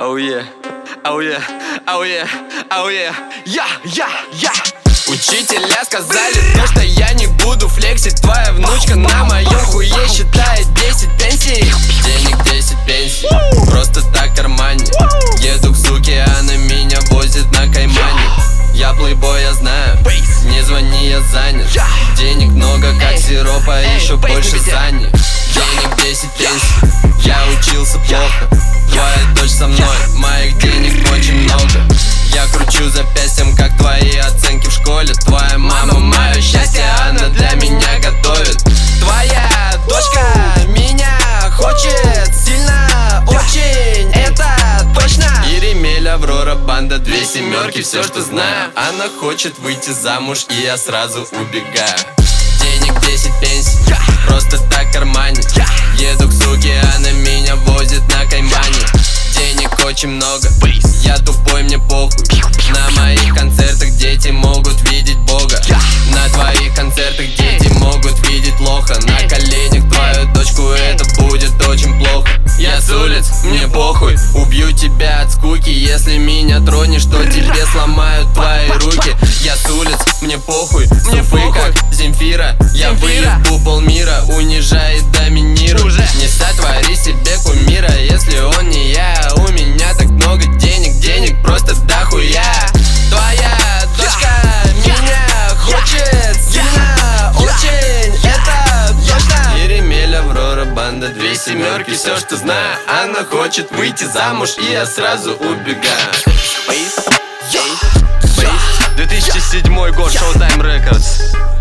Оу е, оу е, оу е, оу е, я, я, я. Учителя сказали то, что я не буду флексить. Твоя внучка на моем хуе считает 10 пенсий. Денег 10 пенсий, просто так кармане. Еду к суке, она меня возит на каймане. Я плейбой, я знаю, не звони, я занят. Денег много, как сиропа, еще больше сани Денег 10 пенсий, я учился плохо две семерки, все, что знаю. Она хочет выйти замуж, и я сразу убегаю. Денег 10 пенсий, просто так кармане Еду к суке, она меня возит на каймане. Денег очень много, я тупой, мне похуй. На моих концертах дети могут видеть Бога. На твоих концертах дети могут видеть лоха. На коленях твою дочку, это будет очень плохо. Я с улиц, мне похуй, убью тебя меня тронешь, то тебе сломают твои руки. Я с улиц, мне похуй, мне как Земфира. Я выебу полмира, унижай и доминируй Не сотвори себе кумира, если он не я. У меня так много денег, денег просто дохуя. Твоя дочка меня хочет сильно, очень, это точно. Еремель, Аврора, банда, две семерки, все, что знаю. Она хочет выйти замуж, и я сразу убегаю 2007 год, Showtime Records